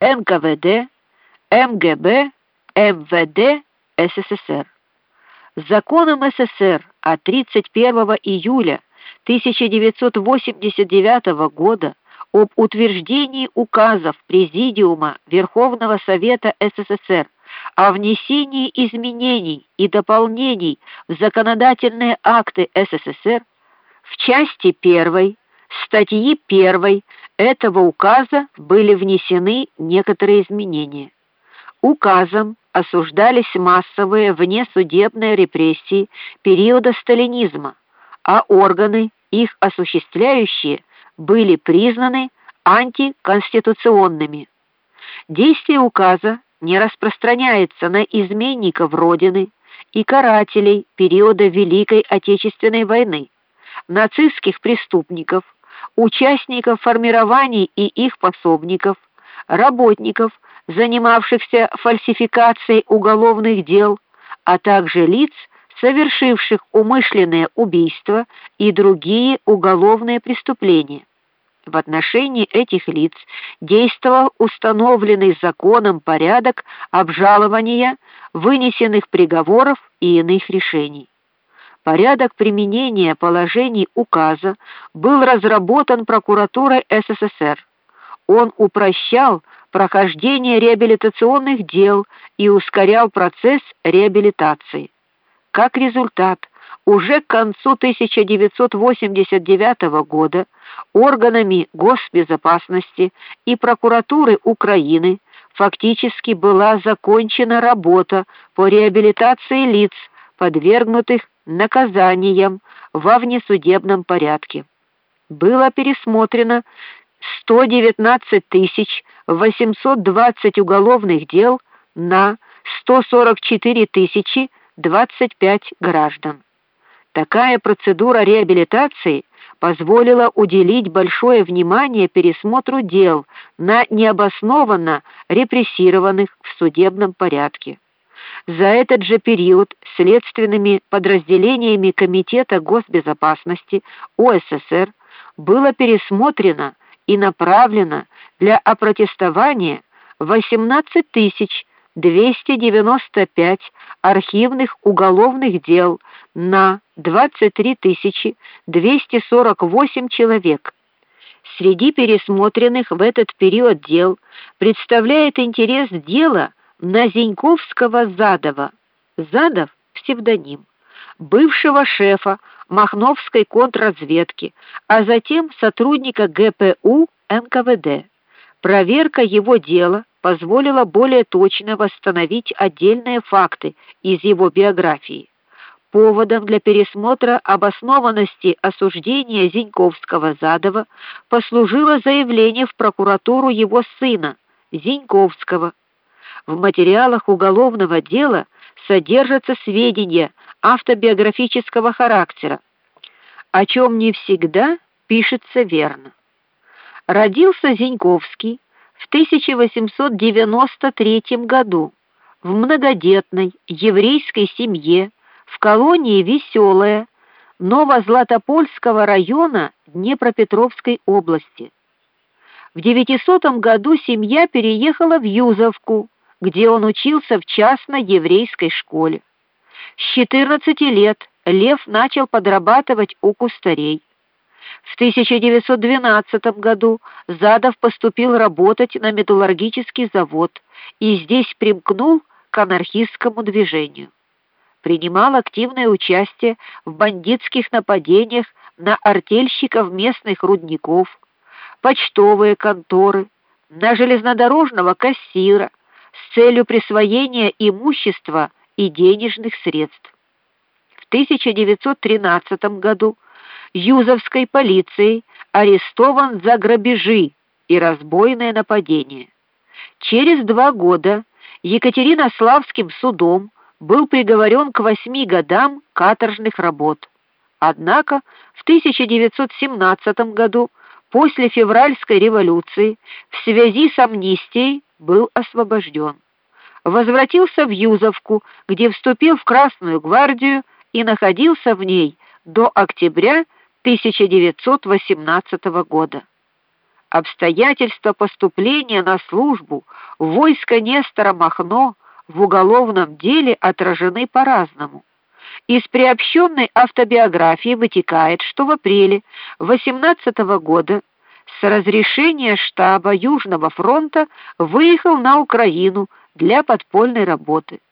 НКВД, МГБ, МВД СССР. Законом СССР от 31 июля 1989 года об утверждении указов Президиума Верховного Совета СССР о внесении изменений и дополнений в законодательные акты СССР в части 1 статьи 1 этого указа были внесены некоторые изменения. Указом осуждались массовые внесудебные репрессии периода сталинизма, а органы, их осуществляющие, были признаны антиконституционными. Действие указа не распространяется на изменников родины и карателей периода Великой Отечественной войны, нацистских преступников, участников формирований и их пособников, работников, занимавшихся фальсификацией уголовных дел, а также лиц, совершивших умышленное убийство и другие уголовные преступления. В отношении этих лиц действовал установленный законом порядок обжалования вынесенных приговоров и иных решений. Порядок применения положений указа был разработан прокуратурой СССР. Он упрощал прохождение реабилитационных дел и ускорял процесс реабилитации. Как результат, уже к концу 1989 года органами госбезопасности и прокуратуры Украины фактически была закончена работа по реабилитации лиц, подвергнутых наказаниям во внесудебном порядке. Было пересмотрено 119 820 уголовных дел на 144 025 граждан. Такая процедура реабилитации позволила уделить большое внимание пересмотру дел на необоснованно репрессированных в судебном порядке. За этот же период следственными подразделениями Комитета госбезопасности ОССР было пересмотрено и направлено для опротестования 18 295 архивных уголовных дел на 23 248 человек. Среди пересмотренных в этот период дел представляет интерес дело на Задова. Задов псевдоним бывшего шефа Махновской контрразведки, а затем сотрудника ГПУ НКВД. Проверка его дела позволила более точно восстановить отдельные факты из его биографии. Поводом для пересмотра обоснованности осуждения Зиньковского-Задова послужило заявление в прокуратуру его сына Зиньковского. В материалах уголовного дела содержатся сведения автобиографического характера, о чем не всегда пишется верно. Родился Зиньковский в 1893 году в многодетной еврейской семье в колонии Веселая Новозлатопольского района Днепропетровской области. В 900 году семья переехала в Юзовку, где он учился в частной еврейской школе. С 14 лет Лев начал подрабатывать у кустарей. В 1912 году Задов поступил работать на металлургический завод и здесь примкнул к анархистскому движению. Принимал активное участие в бандитских нападениях на артельщиков местных рудников, почтовые конторы, на железнодорожного кассира с целью присвоения имущества и денежных средств. В 1913 году Юзовской полицией арестован за грабежи и разбойное нападение. Через два года Екатеринославским судом был приговорен к восьми годам каторжных работ. Однако в 1917 году, после февральской революции, в связи с амнистией был освобожден. Возвратился в Юзовку, где вступил в Красную гвардию и находился в ней до октября 1918 года. обстоятельства поступления на службу в войско Нестора Махно в уголовном деле отражены по-разному. Из приобщенной автобиографии вытекает, что в апреле 18 года с разрешения штаба Южного фронта выехал на Украину для подпольной работы.